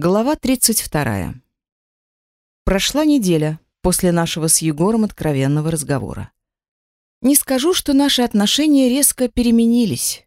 Глава 32. Прошла неделя после нашего с Егором откровенного разговора. Не скажу, что наши отношения резко переменились.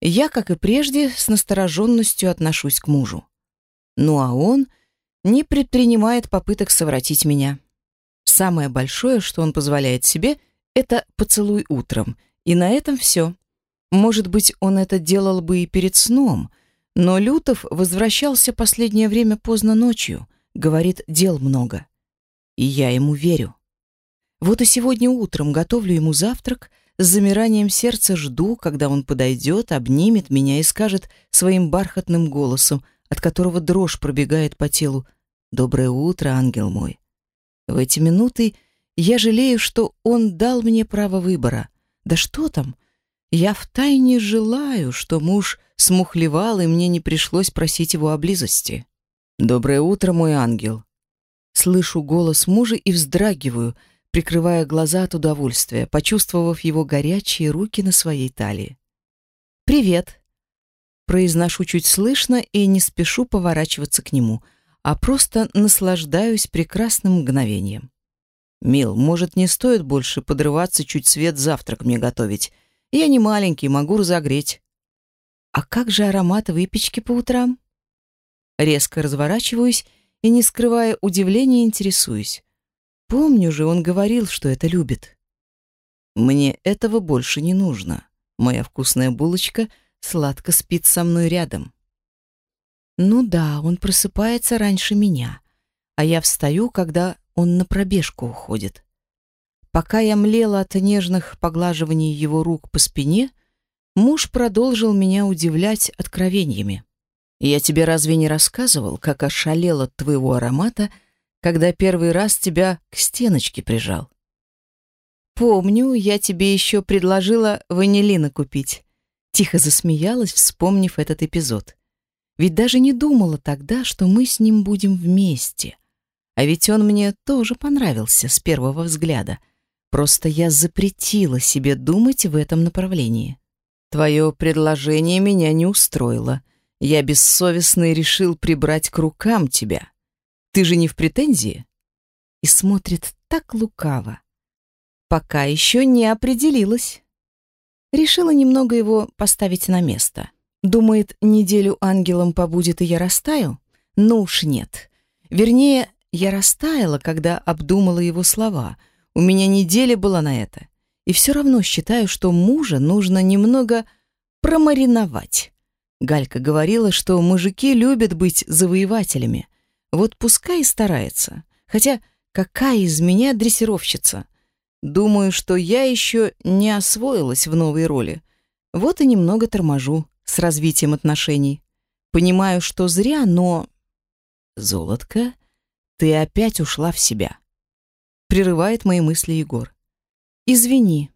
Я, как и прежде, с настороженностью отношусь к мужу. Ну а он не предпринимает попыток совратить меня. Самое большое, что он позволяет себе, это поцелуй утром, и на этом все. Может быть, он это делал бы и перед сном, но Лютов возвращался последнее время поздно ночью, говорит, дел много. И я ему верю. Вот и сегодня утром готовлю ему завтрак, с замиранием сердца жду, когда он подойдет, обнимет меня и скажет своим бархатным голосом, от которого дрожь пробегает по телу, «Доброе утро, ангел мой». В эти минуты я жалею, что он дал мне право выбора. Да что там? Я втайне желаю, что муж смухлевал, и мне не пришлось просить его о близости. «Доброе утро, мой ангел!» Слышу голос мужа и вздрагиваю, прикрывая глаза от удовольствия, почувствовав его горячие руки на своей талии. «Привет!» Произношу чуть слышно и не спешу поворачиваться к нему, а просто наслаждаюсь прекрасным мгновением. «Мил, может, не стоит больше подрываться чуть свет завтрак мне готовить? Я не маленький, могу разогреть». А как же аромат выпечки по утрам? Резко разворачиваюсь и, не скрывая удивления, интересуюсь. Помню же, он говорил, что это любит. Мне этого больше не нужно. Моя вкусная булочка сладко спит со мной рядом. Ну да, он просыпается раньше меня, а я встаю, когда он на пробежку уходит. Пока я млела от нежных поглаживаний его рук по спине, Муж продолжил меня удивлять откровениями. «Я тебе разве не рассказывал, как ошалел от твоего аромата, когда первый раз тебя к стеночке прижал?» «Помню, я тебе еще предложила ванилина купить». Тихо засмеялась, вспомнив этот эпизод. Ведь даже не думала тогда, что мы с ним будем вместе. А ведь он мне тоже понравился с первого взгляда. Просто я запретила себе думать в этом направлении. Твое предложение меня не устроило. Я бессовестно решил прибрать к рукам тебя. Ты же не в претензии? И смотрит так лукаво. Пока еще не определилась. Решила немного его поставить на место. Думает, неделю ангелом побудет, и я растаю? Ну уж нет. Вернее, я растаяла, когда обдумала его слова. У меня неделя была на это. И все равно считаю, что мужа нужно немного промариновать. Галька говорила, что мужики любят быть завоевателями. Вот пускай и старается. Хотя какая из меня дрессировщица? Думаю, что я еще не освоилась в новой роли. Вот и немного торможу с развитием отношений. Понимаю, что зря, но... Золотка, ты опять ушла в себя. Прерывает мои мысли Егор. Извини.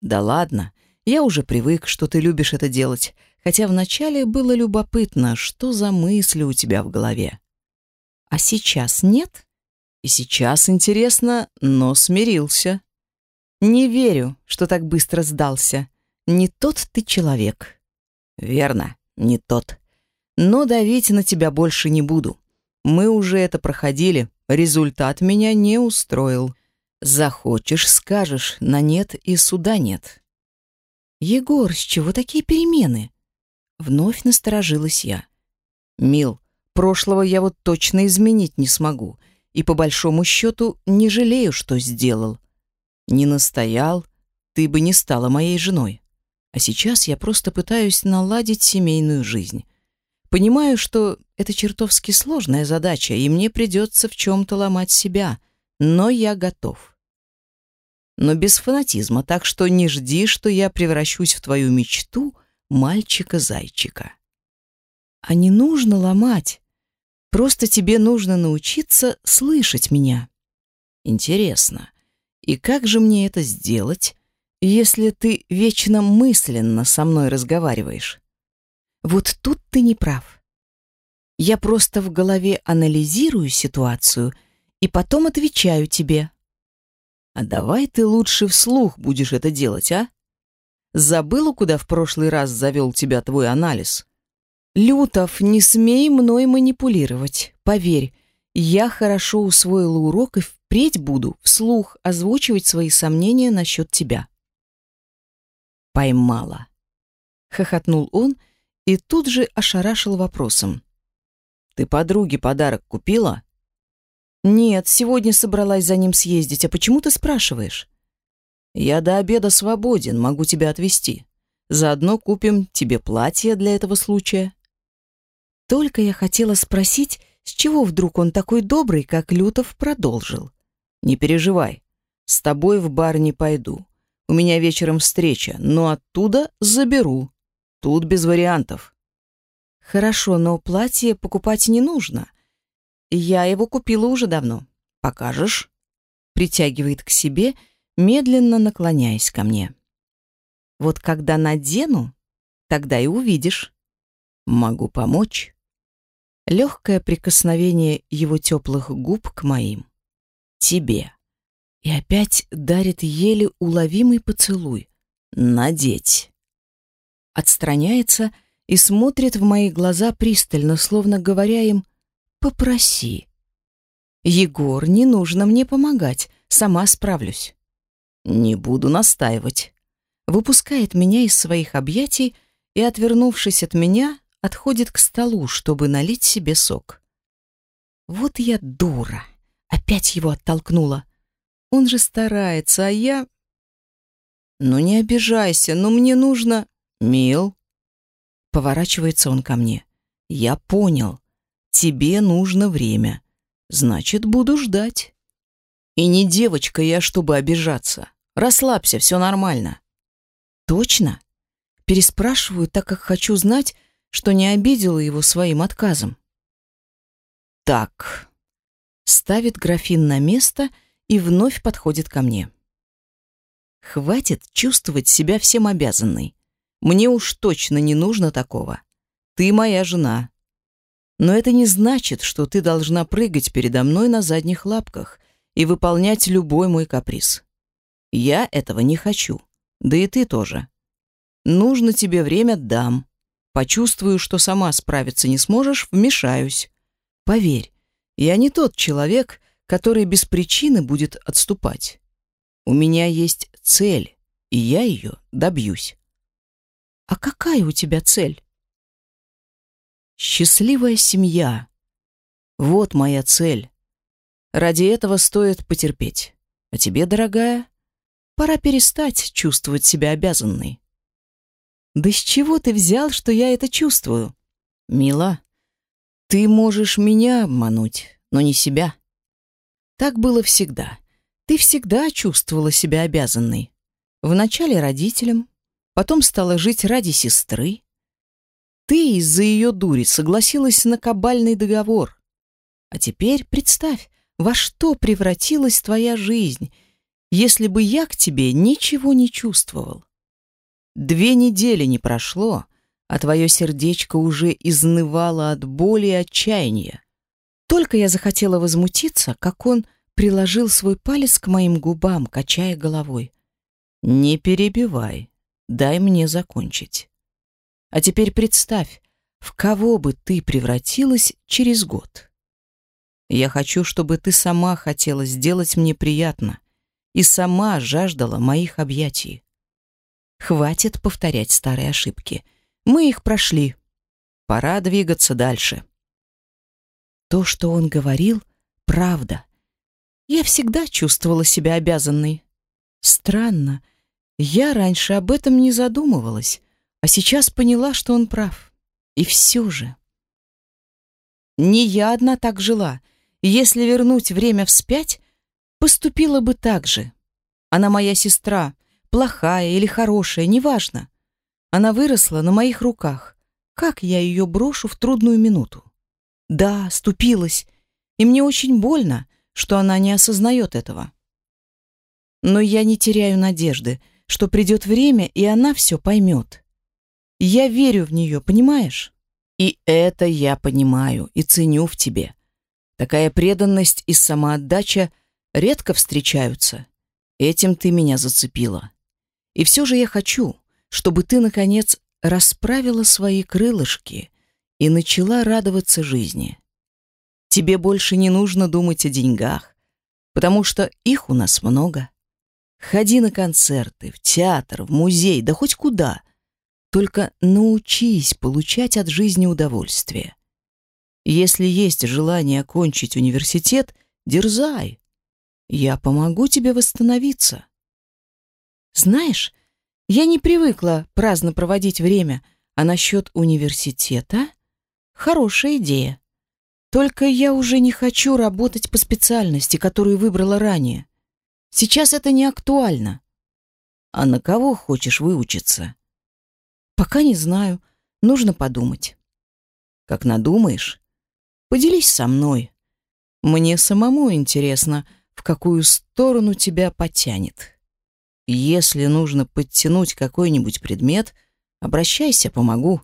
Да ладно, я уже привык, что ты любишь это делать, хотя вначале было любопытно, что за мысли у тебя в голове. А сейчас нет? И сейчас интересно, но смирился. Не верю, что так быстро сдался. Не тот ты человек. Верно, не тот. Но давить на тебя больше не буду. Мы уже это проходили, результат меня не устроил. Захочешь, скажешь, на нет и суда нет. Егор, с чего такие перемены? Вновь насторожилась я. Мил, прошлого я вот точно изменить не смогу, и по большому счету не жалею, что сделал. Не настоял, ты бы не стала моей женой. А сейчас я просто пытаюсь наладить семейную жизнь. Понимаю, что это чертовски сложная задача, и мне придется в чем-то ломать себя, но я готов но без фанатизма, так что не жди, что я превращусь в твою мечту мальчика-зайчика. А не нужно ломать. Просто тебе нужно научиться слышать меня. Интересно, и как же мне это сделать, если ты вечно мысленно со мной разговариваешь? Вот тут ты не прав. Я просто в голове анализирую ситуацию и потом отвечаю тебе. А давай ты лучше вслух будешь это делать, а? Забыла, куда в прошлый раз завел тебя твой анализ? Лютов, не смей мной манипулировать. Поверь, я хорошо усвоила урок и впредь буду вслух озвучивать свои сомнения насчет тебя. Поймала. Хохотнул он и тут же ошарашил вопросом. Ты подруге подарок купила? Нет, сегодня собралась за ним съездить. А почему ты спрашиваешь? Я до обеда свободен, могу тебя отвезти. Заодно купим тебе платье для этого случая. Только я хотела спросить, с чего вдруг он такой добрый, как Лютов продолжил. Не переживай. С тобой в бар не пойду. У меня вечером встреча, но оттуда заберу. Тут без вариантов. Хорошо, но платье покупать не нужно. Я его купила уже давно. Покажешь? Притягивает к себе, медленно наклоняясь ко мне. Вот когда надену, тогда и увидишь. Могу помочь. Легкое прикосновение его теплых губ к моим. Тебе. И опять дарит еле уловимый поцелуй. Надеть. Отстраняется и смотрит в мои глаза пристально, словно говоря им «попроси». «Егор, не нужно мне помогать, сама справлюсь». «Не буду настаивать». Выпускает меня из своих объятий и, отвернувшись от меня, отходит к столу, чтобы налить себе сок. Вот я дура. Опять его оттолкнула. Он же старается, а я... Ну не обижайся, но мне нужно... Мил, Поворачивается он ко мне. Я понял. Тебе нужно время. Значит, буду ждать. И не девочка я, чтобы обижаться. Расслабься, все нормально. Точно? Переспрашиваю, так как хочу знать, что не обидела его своим отказом. Так. Ставит графин на место и вновь подходит ко мне. Хватит чувствовать себя всем обязанной. Мне уж точно не нужно такого. Ты моя жена. Но это не значит, что ты должна прыгать передо мной на задних лапках и выполнять любой мой каприз. Я этого не хочу. Да и ты тоже. Нужно тебе время дам. Почувствую, что сама справиться не сможешь, вмешаюсь. Поверь, я не тот человек, который без причины будет отступать. У меня есть цель, и я ее добьюсь. А какая у тебя цель? Счастливая семья. Вот моя цель. Ради этого стоит потерпеть. А тебе, дорогая, пора перестать чувствовать себя обязанной. Да с чего ты взял, что я это чувствую? Мила, ты можешь меня обмануть, но не себя. Так было всегда. Ты всегда чувствовала себя обязанной. Вначале родителям, потом стала жить ради сестры. Ты из-за ее дури согласилась на кабальный договор. А теперь представь, во что превратилась твоя жизнь, если бы я к тебе ничего не чувствовал. Две недели не прошло, а твое сердечко уже изнывало от боли и отчаяния. Только я захотела возмутиться, как он приложил свой палец к моим губам, качая головой. «Не перебивай. Дай мне закончить. А теперь представь, в кого бы ты превратилась через год. Я хочу, чтобы ты сама хотела сделать мне приятно и сама жаждала моих объятий. Хватит повторять старые ошибки. Мы их прошли. Пора двигаться дальше. То, что он говорил, правда. Я всегда чувствовала себя обязанной. Странно, я раньше об этом не задумывалась, а сейчас поняла, что он прав. И все же. Не я одна так жила. Если вернуть время вспять, поступила бы так же. Она моя сестра, плохая или хорошая, неважно. Она выросла на моих руках. Как я ее брошу в трудную минуту? Да, ступилась, и мне очень больно, что она не осознает этого. Но я не теряю надежды, что придет время, и она все поймет. Я верю в нее, понимаешь? И это я понимаю и ценю в тебе. Такая преданность и самоотдача редко встречаются. Этим ты меня зацепила. И все же я хочу, чтобы ты, наконец, расправила свои крылышки и начала радоваться жизни. Тебе больше не нужно думать о деньгах, потому что их у нас много. Ходи на концерты, в театр, в музей, да хоть куда. Только научись получать от жизни удовольствие. Если есть желание окончить университет, дерзай. Я помогу тебе восстановиться. Знаешь, я не привыкла праздно проводить время, а насчет университета — хорошая идея. Только я уже не хочу работать по специальности, которую выбрала ранее. Сейчас это не актуально. А на кого хочешь выучиться? Пока не знаю. Нужно подумать. Как надумаешь, поделись со мной. Мне самому интересно, в какую сторону тебя потянет. Если нужно подтянуть какой-нибудь предмет, обращайся, помогу.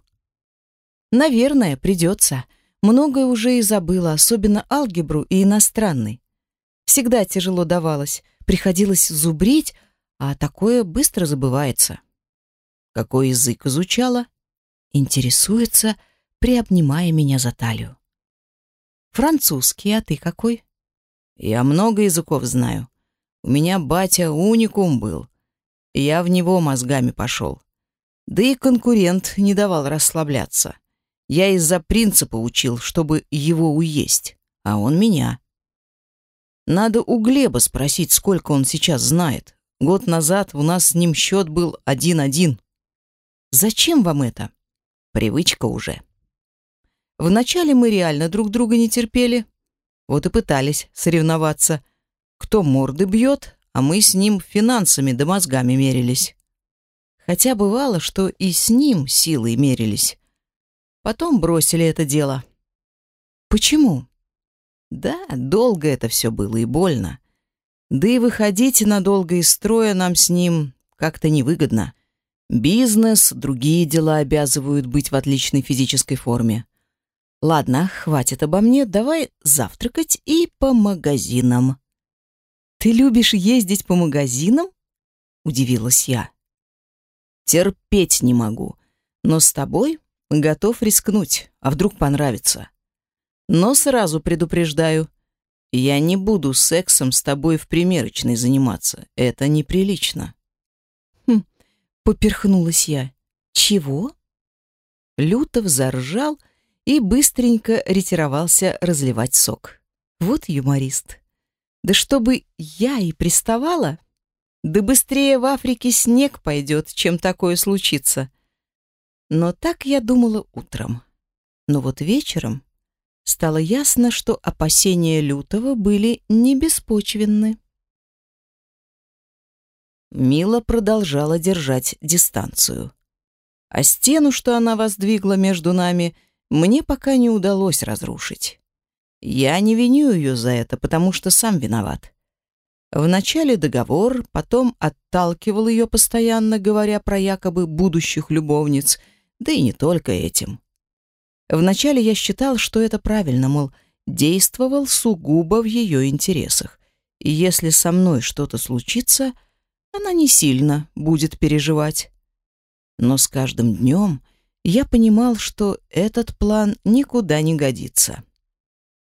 Наверное, придется. Многое уже и забыла, особенно алгебру и иностранный. Всегда тяжело давалось, приходилось зубрить, а такое быстро забывается. Какой язык изучала? Интересуется, приобнимая меня за талию. Французский, а ты какой? Я много языков знаю. У меня батя уникум был. Я в него мозгами пошел. Да и конкурент не давал расслабляться. Я из-за принципа учил, чтобы его уесть, а он меня. Надо у Глеба спросить, сколько он сейчас знает. Год назад у нас с ним счет был один-один. Зачем вам это? Привычка уже. Вначале мы реально друг друга не терпели. Вот и пытались соревноваться. Кто морды бьет, а мы с ним финансами да мозгами мерились. Хотя бывало, что и с ним силой мерились. Потом бросили это дело. Почему? Да, долго это все было и больно. Да и выходить надолго из строя нам с ним как-то невыгодно. Бизнес, другие дела обязывают быть в отличной физической форме. Ладно, хватит обо мне, давай завтракать и по магазинам. Ты любишь ездить по магазинам? Удивилась я. Терпеть не могу, но с тобой готов рискнуть, а вдруг понравится. Но сразу предупреждаю, я не буду сексом с тобой в примерочной заниматься. Это неприлично. Поперхнулась я. Чего? Лютов заржал и быстренько ретировался разливать сок. Вот юморист. Да чтобы я и приставала? Да быстрее в Африке снег пойдет, чем такое случится. Но так я думала утром. Но вот вечером стало ясно, что опасения Лютова были не беспочвенны. Мила продолжала держать дистанцию. А стену, что она воздвигла между нами, мне пока не удалось разрушить. Я не виню ее за это, потому что сам виноват. Вначале договор, потом отталкивал ее постоянно, говоря про якобы будущих любовниц, да и не только этим. Вначале я считал, что это правильно, мол, действовал сугубо в ее интересах. И если со мной что-то случится — она не сильно будет переживать. Но с каждым днем я понимал, что этот план никуда не годится.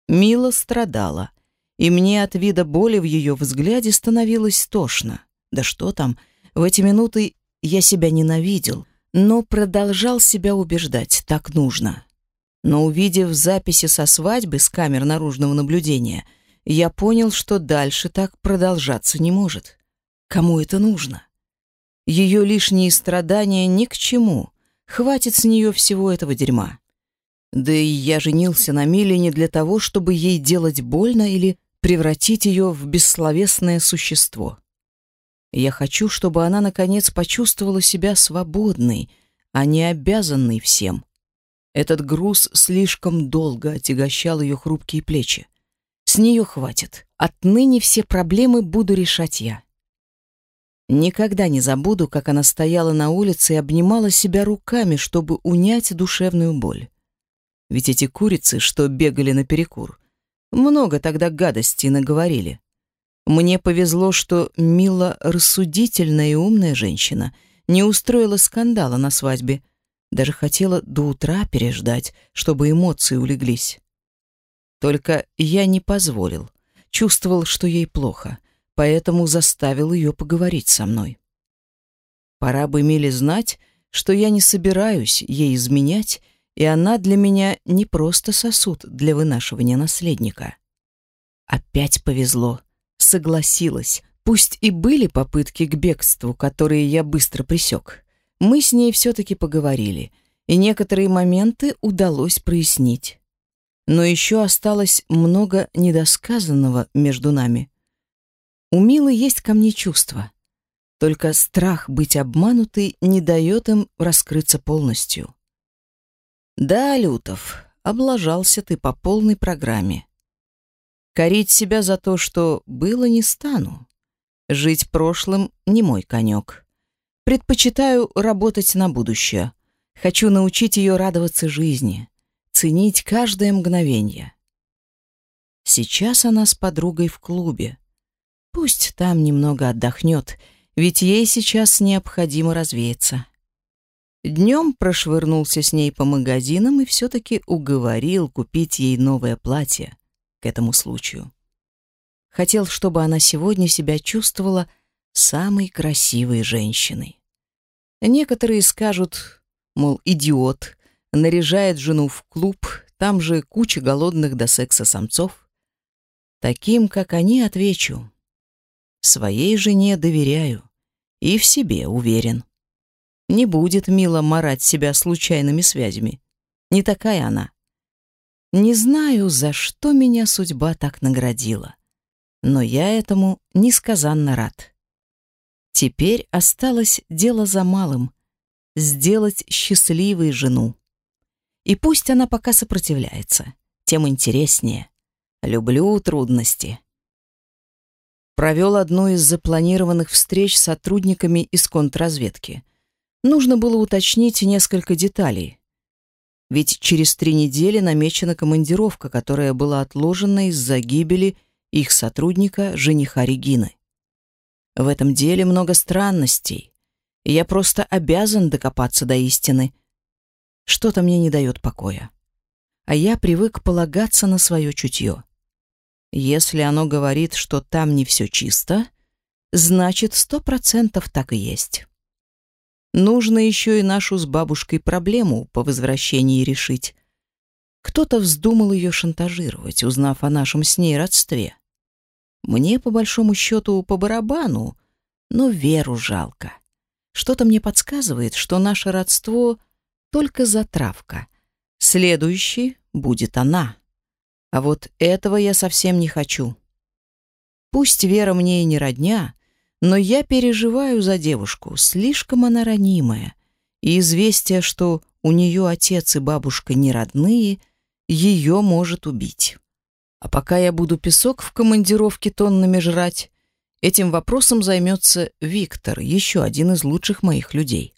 Мила страдала, и мне от вида боли в ее взгляде становилось тошно. Да что там, в эти минуты я себя ненавидел, но продолжал себя убеждать, так нужно. Но увидев записи со свадьбы с камер наружного наблюдения, я понял, что дальше так продолжаться не может. Кому это нужно? Ее лишние страдания ни к чему. Хватит с нее всего этого дерьма. Да и я женился на Миле не для того, чтобы ей делать больно или превратить ее в бессловесное существо. Я хочу, чтобы она наконец почувствовала себя свободной, а не обязанной всем. Этот груз слишком долго отягощал ее хрупкие плечи. С нее хватит. Отныне все проблемы буду решать я. Никогда не забуду, как она стояла на улице и обнимала себя руками, чтобы унять душевную боль. Ведь эти курицы, что бегали наперекур, много тогда гадостей наговорили. Мне повезло, что Мила рассудительная и умная женщина не устроила скандала на свадьбе. Даже хотела до утра переждать, чтобы эмоции улеглись. Только я не позволил. Чувствовал, что ей плохо, поэтому заставил ее поговорить со мной. Пора бы Миле знать, что я не собираюсь ей изменять, и она для меня не просто сосуд для вынашивания наследника. Опять повезло. Согласилась. Пусть и были попытки к бегству, которые я быстро пресек. Мы с ней все-таки поговорили, и некоторые моменты удалось прояснить. Но еще осталось много недосказанного между нами. У Милы есть ко мне чувства. Только страх быть обманутой не дает им раскрыться полностью. Да, Лютов, облажался ты по полной программе. Корить себя за то, что было, не стану. Жить прошлым не мой конек. Предпочитаю работать на будущее. Хочу научить ее радоваться жизни, ценить каждое мгновение. Сейчас она с подругой в клубе. Пусть там немного отдохнет, ведь ей сейчас необходимо развеяться. Днем прошвырнулся с ней по магазинам и все-таки уговорил купить ей новое платье к этому случаю. Хотел, чтобы она сегодня себя чувствовала самой красивой женщиной. Некоторые скажут, мол, идиот, наряжает жену в клуб, там же куча голодных до секса самцов. Таким, как они, отвечу. Своей жене доверяю и в себе уверен. Не будет мило марать себя случайными связями. Не такая она. Не знаю, за что меня судьба так наградила, но я этому несказанно рад. Теперь осталось дело за малым — сделать счастливой жену. И пусть она пока сопротивляется, тем интереснее. Люблю трудности. Провел одну из запланированных встреч с сотрудниками из контрразведки. Нужно было уточнить несколько деталей. Ведь через три недели намечена командировка, которая была отложена из-за гибели их сотрудника, жениха Регины. В этом деле много странностей, я просто обязан докопаться до истины. Что-то мне не дает покоя. А я привык полагаться на свое чутье. Если оно говорит, что там не все чисто, значит, сто процентов так и есть. Нужно еще и нашу с бабушкой проблему по возвращении решить. Кто-то вздумал ее шантажировать, узнав о нашем с ней родстве. Мне, по большому счету, по барабану, но веру жалко. Что-то мне подсказывает, что наше родство — только затравка. Следующий будет она. А вот этого я совсем не хочу. Пусть Вера мне и не родня, но я переживаю за девушку, слишком она ранимая. И известие, что у нее отец и бабушка не родные, ее может убить. А пока я буду песок в командировке тоннами жрать, этим вопросом займется Виктор, еще один из лучших моих людей.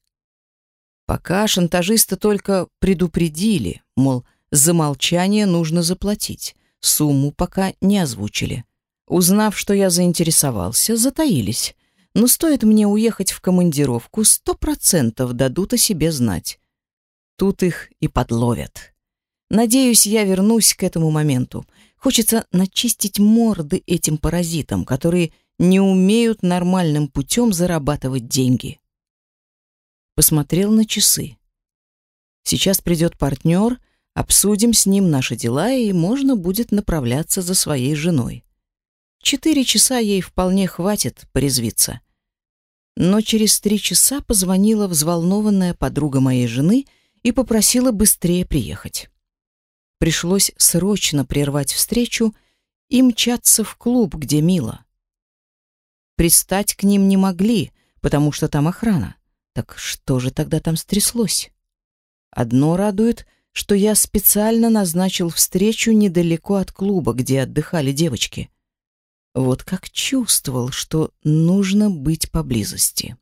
Пока шантажисты только предупредили, мол, за молчание нужно заплатить. Сумму пока не озвучили. Узнав, что я заинтересовался, затаились. Но стоит мне уехать в командировку, сто процентов дадут о себе знать. Тут их и подловят. Надеюсь, я вернусь к этому моменту. Хочется начистить морды этим паразитам, которые не умеют нормальным путем зарабатывать деньги. Посмотрел на часы. Сейчас придет партнер — Обсудим с ним наши дела, и можно будет направляться за своей женой. Четыре часа ей вполне хватит порезвиться. Но через три часа позвонила взволнованная подруга моей жены и попросила быстрее приехать. Пришлось срочно прервать встречу и мчаться в клуб, где Мила. Пристать к ним не могли, потому что там охрана. Так что же тогда там стряслось? Одно радует — что я специально назначил встречу недалеко от клуба, где отдыхали девочки. Вот как чувствовал, что нужно быть поблизости.